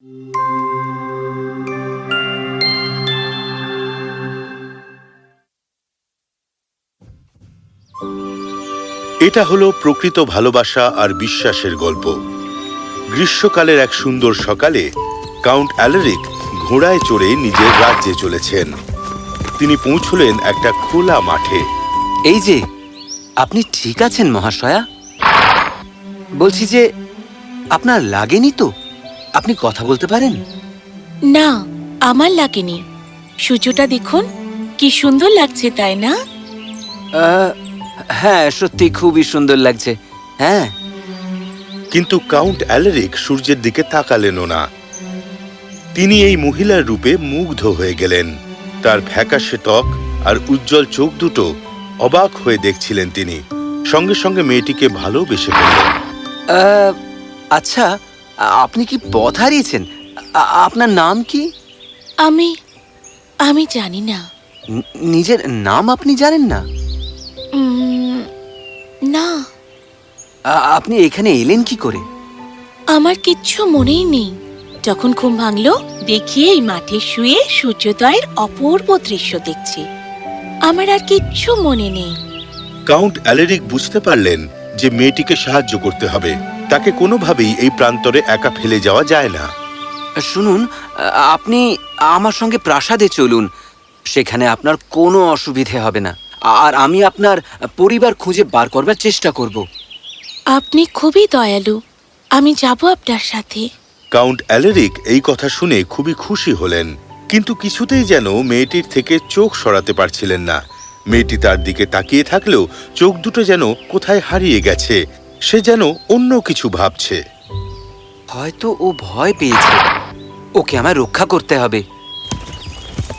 এটা হলো প্রকৃত ভালোবাসা আর বিশ্বাসের গল্প। গ্রীষ্মকালের এক সুন্দর সকালে কাউন্ট অ্যালারিক ঘোড়ায় চড়ে নিজের রাজ্যে চলেছেন। তিনি পৌঁছলেন একটা খোলা মাঠে। এই যে, আপনি ঠিক আছেন মহাশয়া? বলছি যে, আপনার লাগেনি তো? আপনি কথা বলতে পারেন? না আমার লাগেনি। সূর্যটা দেখুন কি সুন্দর লাগছে তাই না? আহ, হ্যাঁ সত্যি খুবই সুন্দর লাগছে। হ্যাঁ। কিন্তু কাউন্ট অ্যালারিক সূর্যের দিকে তাকালেনও না। তিনি এই মহিলার রূপে মুগ্ধ হয়ে গেলেন। তার ফ্যাকাশে ত্বক আর উজ্জ্বল চোখ দুটো অবাক হয়ে দেখছিলেন তিনি। সঙ্গে সঙ্গে মেয়েটিকে ভালোবেসে ফেললেন। আহ, আচ্ছা আপনি কি পথ হারিয়েছেন? আপনার নাম কি? আমি আমি জানি না। নিজের নাম আপনি জানেন না? না। আপনি এখানে এলেন কি করে? আমার কিচ্ছু মনেই নেই। যখন ঘুম ভাঙলো দেখি এই মাঠে শুয়ে সূর্যোদয়ের অপূর্ব দৃশ্য দেখছি। আমার আর কিচ্ছু মনে নেই। কাউন্ট অ্যালেরিক বুঝতে পারলেন যে মেয়েটিকে সাহায্য করতে হবে। তাকে কোনোভাবেই এই প্রান্তরে একা ফেলে যাওয়া যায় না। শুনুন আপনি আমার সঙ্গে প্রাসাদে চলুন। সেখানে আপনার কোনো অসুবিধে হবে না। আর আমি আপনার পরিবার খুঁজে বার করবার চেষ্টা করব। আপনি খুবই দয়ালু। আমি যাব আপনার সাথে। কাউন্ট অ্যালেরিক এই কথা শুনে খুবই খুশি হলেন। কিন্তু কিছুতেই যেন মেয়েটির থেকে চোখ সরাতে পারছিলেন না। মেয়েটি তার দিকে তাকিয়ে থাকলেও চোখ দুটো যেন কোথায় হারিয়ে গেছে। সে যেন অন্য কিছু ভাবছে। হয়তো ও ভয় পেয়েছে। ওকে আমায় রক্ষা করতে হবে।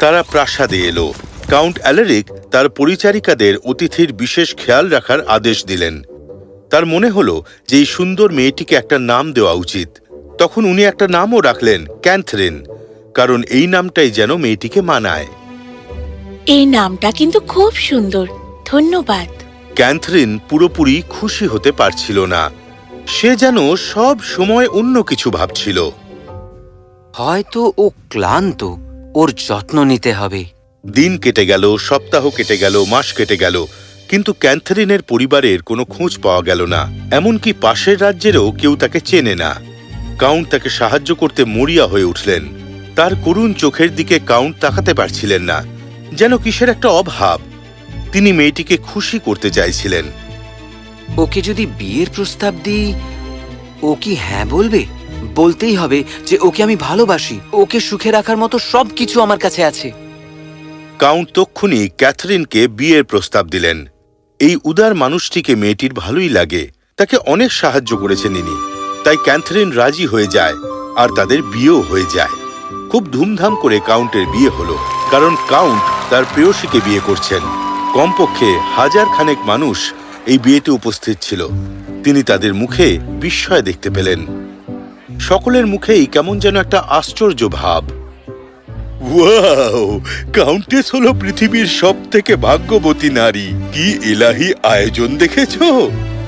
তারা প্রাসাদে এলো। কাউন্ট অ্যালেরিক তার পরিচারিকাদের অতিথির বিশেষ খেয়াল রাখার আদেশ দিলেন। তার মনে হলো যে এই সুন্দর মেয়েটিকে একটা নাম দেওয়া উচিত। তখন উনি একটা নামও রাখলেন ক্যান্থরিন। কারণ এই নামটাই যেন মেয়েটিকে মানায়। এই নামটা কিন্তু খুব সুন্দর। ধন্যবাদ। ক্যান্থরিন পুরোপুরি খুশি হতে পারছিল না। সে যেন সব সময় অন্য কিছু ভাবছিল। হয়তো ও ক্লান্ত ওর যত্ন নিতে হবে। দিন কেটে গেল সপ্তাহ কেটে গেল মাস কেটে গেল কিন্তু ক্যান্থারিনের পরিবারের কোনো খোঁজ পাওয়া গেল না। এমনকি পাশের রাজ্যেরও কেউ তাকে চেনে না। কাউন্ট তাকে সাহায্য করতে মরিয়া হয়ে উঠলেন। তার করুণ চোখের দিকে কাউন্ট তাকাতে পারছিলেন না। যেন কিসের একটা অভাব। তিনি মেয়েটিকে খুশি করতে চাইছিলেন। ওকে যদি বিয়ের প্রস্তাব দিই ও কি হ্যাঁ বলবে? বলতেই হবে যে ওকে আমি ভালোবাসি। ওকে সুখে রাখার মতো সব কিছু আমার কাছে আছে। কাউন্ট তক্ষুনি ক্যাথরিনকে বিয়ের প্রস্তাব দিলেন। এই উদার মানুষটিকে মেয়েটির ভালোই লাগে। তাকে অনেক সাহায্য করেছেন ইনি। তাই ক্যাথরিন রাজি হয়ে যায় আর তাদের বিয়েও হয়ে যায়। খুব ধুমধাম করে কাউন্টের বিয়ে হলো কারণ কাউন্ট তার প্রেয়সীকে বিয়ে করছেন। কমপক্ষে হাজার খানেক মানুষ এই বিয়েতে উপস্থিত ছিল। তিনি তাদের মুখে বিস্ময় দেখতে পেলেন। সকলের মুখেই কেমন যেন একটা আশ্চর্য ভাব। কাউন্টেস হলো পৃথিবীর সব থেকে ভাগ্যবতী নারী। কি এলাহি আয়োজন দেখেছ?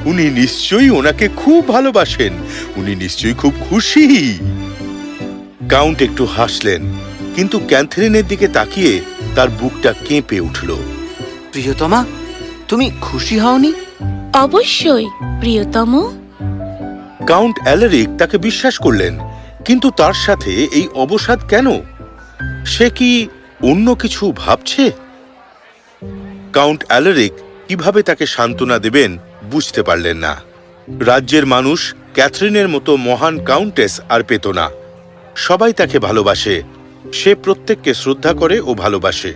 উনি নিশ্চয়ই ওনাকে খুব ভালোবাসেন। উনি নিশ্চয়ই খুব খুশি। কাউন্ট একটু হাসলেন, কিন্তু ক্যান্থেরিনের দিকে তাকিয়ে তার বুকটা কেঁপে উঠল। প্রিয়তমা তুমি খুশি হওনি? অবশ্যই প্রিয়তম। কাউন্ট অ্যালারিক তাকে বিশ্বাস করলেন কিন্তু তার সাথে এই অবসাদ কেন? সে কি অন্য কিছু ভাবছে? কাউন্ট অ্যালারিক কীভাবে তাকে সান্ত্বনা দেবেন বুঝতে পারলেন না। রাজ্যের মানুষ ক্যাথরিনের মতো মহান কাউন্টেস আর পেত না। সবাই তাকে ভালোবাসে। সে প্রত্যেককে শ্রদ্ধা করে ও ভালোবাসে।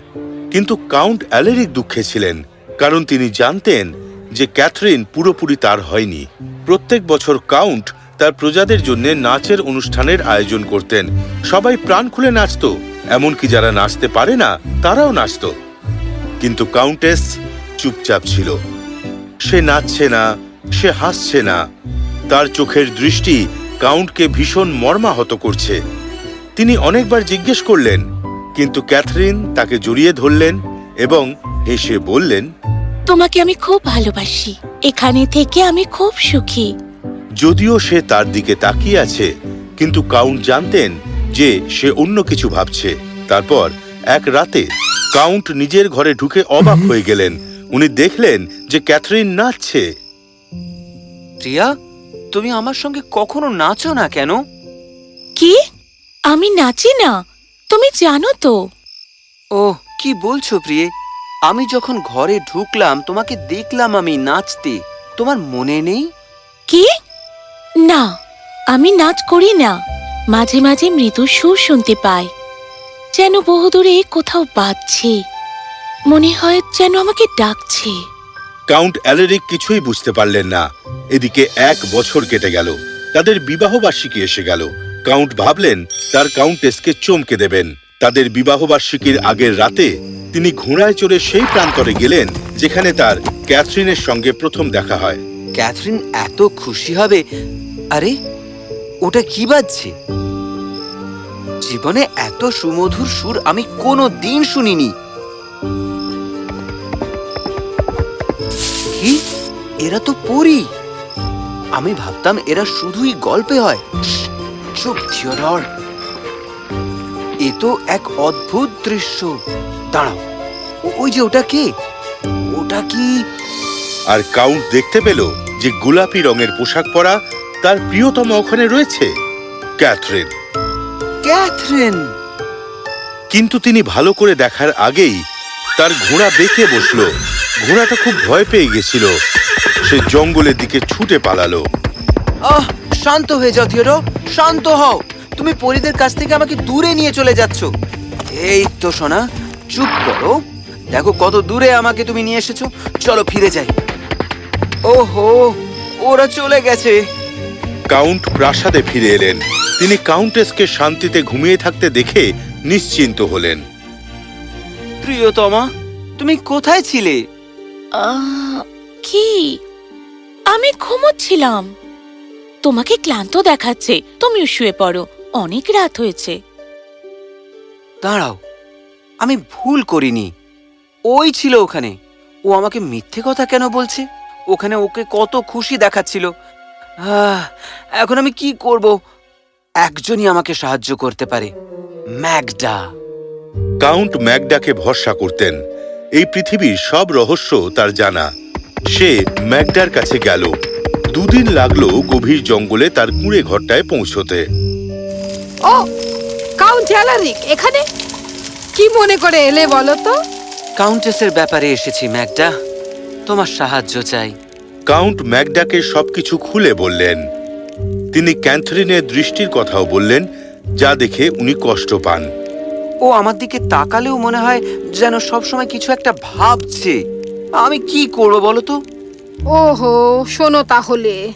কিন্তু কাউন্ট অ্যালেরিক দুঃখে ছিলেন, কারণ তিনি জানতেন যে ক্যাথরিন পুরোপুরি তার হয়নি। প্রত্যেক বছর কাউন্ট তার প্রজাদের জন্য নাচের অনুষ্ঠানের আয়োজন করতেন। সবাই প্রাণ খুলে নাচত, এমনকি যারা নাচতে পারে না, তারাও নাচত। কিন্তু কাউন্টেস চুপচাপ ছিল। সে নাচছে না, সে হাসছে না। তার চোখের দৃষ্টি কাউন্টকে ভীষণ মর্মাহত করছে। তিনি অনেকবার জিজ্ঞেস করলেন কিন্তু ক্যাথরিন তাকে জড়িয়ে ধরলেন এবং হেসে বললেন তোমাকে আমি খুব ভালোবাসি। এখানে থেকে আমি খুব সুখী। যদিও সে তার দিকে তাকিয়ে আছে কিন্তু কাউন্ট জানতেন যে সে অন্য কিছু ভাবছে। তারপর এক রাতে কাউন্ট নিজের ঘরে ঢুকে অবাক হয়ে গেলেন। উনি দেখলেন যে ক্যাথরিন নাচছে। প্রিয়া তুমি আমার সঙ্গে কখনো নাচো না কেন? কি? আমি নাচি না? তুমি জানো তো। ও কি বলছো প্রিয়ে? আমি যখন ঘরে ঢুকলাম তোমাকে দেখলাম আমি নাচতে। তোমার মনে নেই? কি? না আমি নাচ করি না। মাঝে মাঝে মৃদু সুর শুনতে পাই। যেন বহুদূরে কোথাও বাজছে। মনে হয় যেন আমাকে ডাকছে। কাউন্ট অ্যালেরিক কিছুই বুঝতে পারলেন না। এদিকে এক বছর কেটে গেল। তাদের বিবাহবার্ষিকী এসে গেল। কাউন্ট ভাবলেন, তার কাউন্টেসকে চমকে দেবেন। তাদের বিবাহবার্ষিকীর আগের রাতে তিনি ঘোড়ায় চড়ে সেই প্রান্তরে গেলেন, যেখানে তার ক্যাথরিনের সঙ্গে প্রথম দেখা হয়। ক্যাথরিন এত খুশি হবে? আরে, ওটা কি বাজছে? জীবনে এত সুমধুর সুর আমি কোনো দিন শুনিনি। কি? এরা তো পরি। আমি ভাবতাম এরা শুধুই গল্পে হয়। চুপ থিওডর এ তো এক অদ্ভুত দৃশ্য। দাঁড়াও ওই যে ওটা কি? ওটা কি? আর কাউন্ট দেখতে পেল যে গোলাপি রঙের পোশাক পরা তার প্রিয়তম ওখানে রয়েছে ক্যাথরিন। ক্যাথরিন! কিন্তু তিনি ভালো করে দেখার আগেই তার ঘোড়া বেঁকে বসল। ঘোড়াটা খুব ভয় পেয়ে গেছিল। সে জঙ্গলের দিকে ছুটে পালালো। আহ! শান্ত হয়ে যাও থিওডো শান্ত হও। তুমি পরিদের কাছ থেকে আমাকে দূরে নিয়ে চলে যাচ্ছ। এই তো সোনা চুপ করো। দেখো কত দূরে আমাকে তুমি নিয়ে এসেছ। চলো ফিরে যাই। ওহো ওরা চলে গেছে। কাউন্ট প্রাসাদে ফিরে এলেন। তিনি কাউন্টেসকে শান্তিতে ঘুমিয়ে থাকতে দেখে নিশ্চিন্ত হলেন। প্রিয়তমা তুমি কোথায় ছিলে? কি? আমি ঘুমোচ্ছিলাম। তোমাকে ক্লান্ত দেখাচ্ছে। তুমিও শুয়ে পড়ো। অনেক রাত হয়েছে। দাঁড়াও। আমি ভুল করিনি। ওই ছিল ওখানে। ও আমাকে মিথ্যে কথা কেন বলছে? ওখানে ওকে কত খুশি দেখাচ্ছিল। আহ, এখন আমি কি করব? একজনই আমাকে সাহায্য করতে পারে। ম্যাগডা। কাউন্ট ম্যাকডাকে ভরসা করতেন। এই পৃথিবীর সব রহস্য তার জানা। সে ম্যাকডার কাছে গেল। দুদিন লাগল গভীর জঙ্গলে তার কুঁড়ে ঘরটায় পৌঁছতে। ও কাউন্ট অ্যালারিক এখানে? কি মনে করে এলে বলো তো? কাউন্টেসের ব্যাপারে এসেছি ম্যাকডা তোমার সাহায্য চাই। কাউন্ট ম্যাকডাকে সবকিছু খুলে বললেন। তিনি ক্যান্থরিনের দৃষ্টির কথাও বললেন যা দেখে উনি কষ্ট পান। ও আমার দিকে তাকালেও মনে হয় যেন সবসময় কিছু একটা ভাবছে। আমি কি করব বলো তো? ওহো, শোনো তাহলে।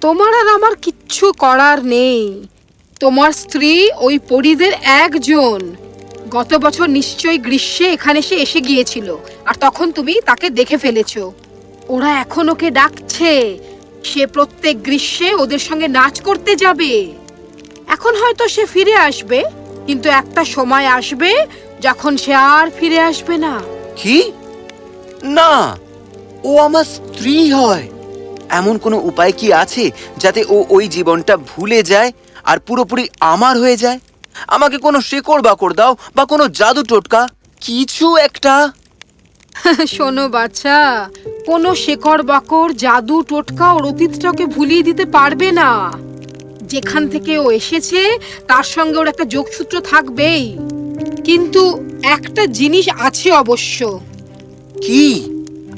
তোমার আর আমার কিচ্ছু করার নেই। তোমার স্ত্রী ওই পরিদের একজন। গত বছর নিশ্চয়ই গ্রীষ্মে এখানে সে এসে গিয়েছিল, আর তখন তুমি তাকে দেখে ফেলেছো। ওরা এখন ওকে ডাকছে। সে প্রত্যেক গ্রীষ্মে ওদের সঙ্গে নাচ করতে যাবে। এখন হয়তো সে ফিরে আসবে, কিন্তু একটা সময় আসবে যখন সে আর ফিরে আসবে না। কি? না! ও আমার স্ত্রী হয়। এমন কোনো উপায় কি আছে যাতে ও ওই জীবনটা ভুলে যায় আর পুরোপুরি আমার হয়ে যায়? আমাকে কোনো শেকড় বাকড় দাও বা কোনো জাদু টোটকা? কিছু একটা। শোনো বাচ্চা কোনো শেকড় বাকড় জাদু টোটকা ওর অতীতটাকে ভুলিয়ে দিতে পারবে না। যেখান থেকে ও এসেছে তার সঙ্গে ওর একটা যোগসূত্র থাকবেই। কিন্তু একটা জিনিস আছে অবশ্য। কি?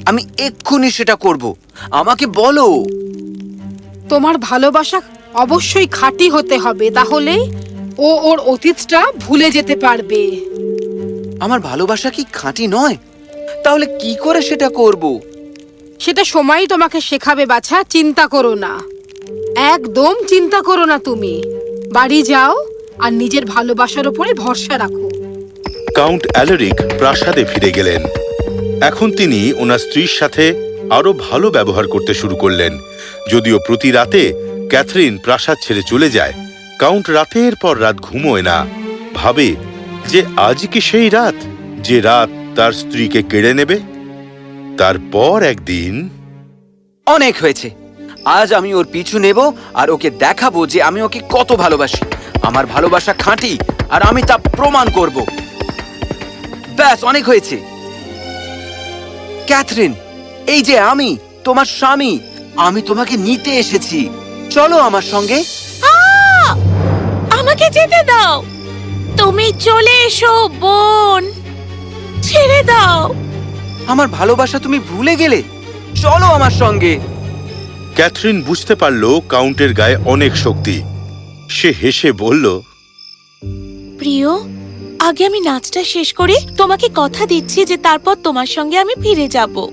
আমি এক্ষুনি সেটা করব। আমাকে বলো। তোমার ভালোবাসা অবশ্যই খাঁটি হতে হবে তাহলে ও ওর অতীতটা ভুলে যেতে পারবে। আমার ভালোবাসা কি খাঁটি নয়? তাহলে কি করে সেটা করব? সেটা সময়ই তোমাকে শেখাবে বাছা চিন্তা করো না। একদম চিন্তা করো না তুমি। বাড়ি যাও আর নিজের ভালোবাসার উপরে ভরসা রাখো। কাউন্ট অ্যালারিক প্রাসাদে ফিরে গেলেন। এখন তিনি ওনার স্ত্রীর সাথে আরও ভালো ব্যবহার করতে শুরু করলেন। যদিও প্রতি রাতে ক্যাথরিন প্রাসাদ ছেড়ে চলে যায়, কাউন্ট রাতের পর রাত ঘুমোয় না। ভাবে যে আজ কি সেই রাত যে রাত তার স্ত্রীকে কেড়ে নেবে? তারপর একদিন অনেক হয়েছে। আজ আমি ওর পিছু নেব আর ওকে দেখাবো যে আমি ওকে কত ভালোবাসি। আমার ভালোবাসা খাঁটি আর আমি তা প্রমাণ করব। ব্যাস, অনেক হয়েছে। ক্যাথরিন এই যে আমি তোমার স্বামী আমি তোমাকে নিতে এসেছি। চলো আমার সঙ্গে! আমাকে যেতে দাও। তুমি চলে এসো বোন। ছেড়ে দাও। আমার ভালোবাসা তুমি ভুলে গেলে। চলো আমার সঙ্গে। ক্যাথরিন বুঝতে পারল কাউন্টের গায়ে অনেক শক্তি। সে হেসে বলল প্রিয় আগে আমি নাচটা শেষ করে তোমাকে কথা দিচ্ছি যে তারপর তোমার সঙ্গে আমি ফিরে যাব।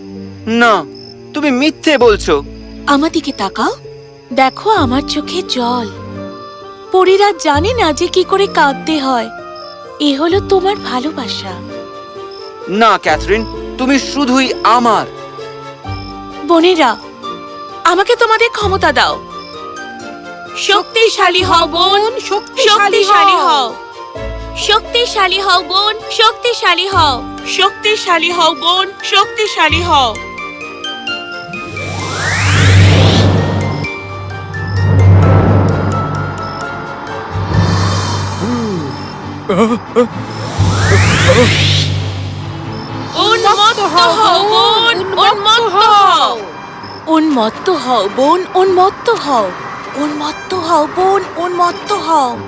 না তুমি মিথ্যে বলছো। আমার দিকে তাকাও। দেখো আমার চোখে জল। পরীরা জানে না যে কি করে কাঁদতে হয়। এ হলো তোমার ভালোবাসা। না ক্যাথরিন তুমি শুধুই আমার। বোনেরা আমাকে তোমাদের ক্ষমতা দাও। শক্তিশালী হও বোন শক্তিশালী হও। শক্তিশালী হও বোন শক্তিশালী হও। শক্তিশালী হও বোন শক্তিশালী হও। উন্মত্ত হও বোন উন্মত্ত হও। উন্মত্ত হও বোন উন্মত্ত হও। উন্মত্ত হও বোন উন্মত্ত হও।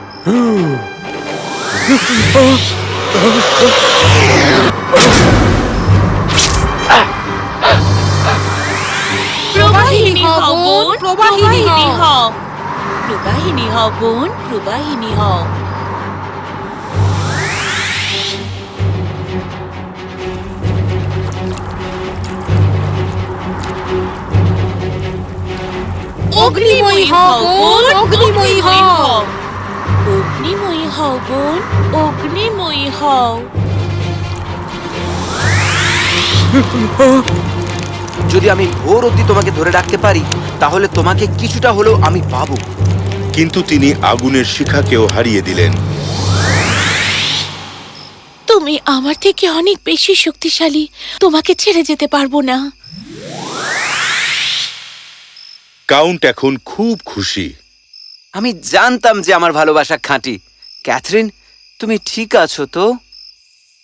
প্রবাহিনী হও বোন প্রবাহিনী হও প্রবাহিনী হও বোন প্রবাহিনী হও অগ্নিময়ী হও বোন অগ্নিময়ী হও অগ্নিময়ী হও বোন অগ্নিময়ী হও। যদি আমি ভোর অবধি তোমাকে ধরে রাখতে পারি তাহলে তোমাকে কিছুটা হলেও আমি পাবো। কিন্তু তিনি আগুনের শিখাকেও হারিয়ে দিলেন। তুমি আমার থেকে অনেক বেশি শক্তিশালী তোমাকে ছেড়ে যেতে পারব না। কাউন্ট এখন খুব খুশি। আমি জানতাম যে আমার ভালোবাসা খাঁটি। ক্যাথরিন তুমি ঠিক আছো তো?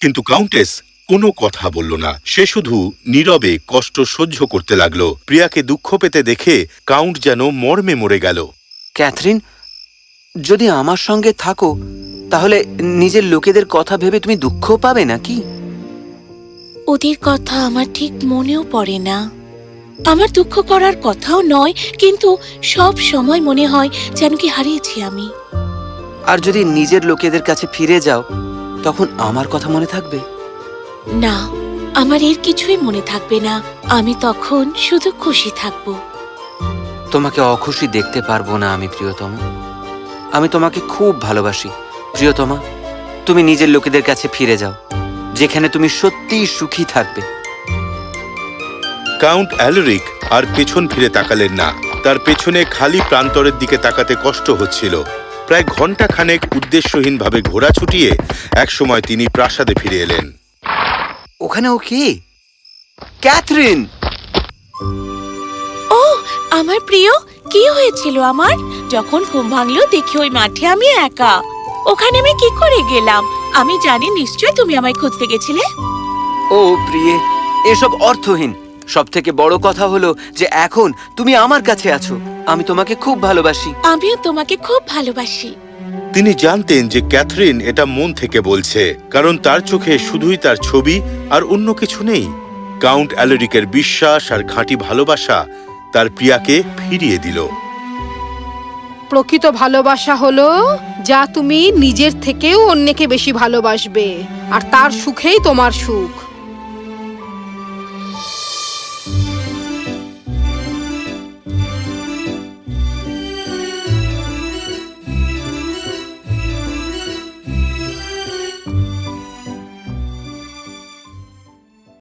কিন্তু কাউন্টেস কোনো কথা বলল না। সে শুধু নীরবে কষ্ট সহ্য করতে লাগল। প্রিয়াকে দুঃখ পেতে দেখে কাউন্ট যেন মর্মে মরে গেল। ক্যাথরিন যদি আমার সঙ্গে থাকো তাহলে নিজের লোকেদের কথা ভেবে তুমি দুঃখ পাবে নাকি? ওদের কথা আমার ঠিক মনেও পড়ে না। আমার দুঃখ করার কথাও নয় কিন্তু সব সময় মনে হয় যেন কি হারিয়েছি আমি। আর যদি নিজের লোকেদের কাছে ফিরে যাও তখন আমার কথা মনে থাকবে। না আমার এর কিছুই মনে থাকবে না। আমি তখন শুধু খুশি থাকব। তোমাকে অখুশি দেখতে পারব না আমি প্রিয়তম। আমি তোমাকে খুব ভালোবাসি। প্রিয়তমা তুমি নিজের লোকেদের কাছে ফিরে যাও যেখানে তুমি সত্যিই সুখী থাকবে। কাউন্ট অ্যালরিক আর পেছন ফিরে তাকালেন না। তার পেছনে খালি প্রান্তরের দিকে তাকাতে কষ্ট হচ্ছিল। প্রায় ঘণ্টা খানেক উদ্দেশ্যহীনভাবে ঘোড়া ছুটিয়ে একসময় তিনি প্রাসাদে ফিরে এলেন। ওখানে ও কে? ক্যাথরিন! ও আমার প্রিয় কি হয়েছিল আমার? যখন ঘুম ভাঙলো দেখি ওই মাঠে আমি একা। ওখানে আমি কি করে গেলাম? আমি জানি নিশ্চয় তুমি আমায় খুঁজতে গেছিলে। ও প্রিয়ে এসব অর্থহীন। সব থেকে বড় কথা হলো যে এখন তুমি আমার কাছে আছো। আমি তোমাকে খুব ভালোবাসি। আমিও তোমাকে খুব ভালোবাসি। তিনি জানতেন যে ক্যাথরিন এটা মন থেকে বলছে কারণ তার চোখে শুধুই তার ছবি আর অন্য কিছু নেই। কাউন্ট অ্যালরিকের বিশ্বাস আর খাঁটি ভালোবাসা তার প্রিয়াকে ফিরিয়ে দিল। প্রকৃত ভালোবাসা হলো যা তুমি নিজের থেকেও অন্যকে বেশি ভালোবাসবে আর তার সুখেই তোমার সুখ।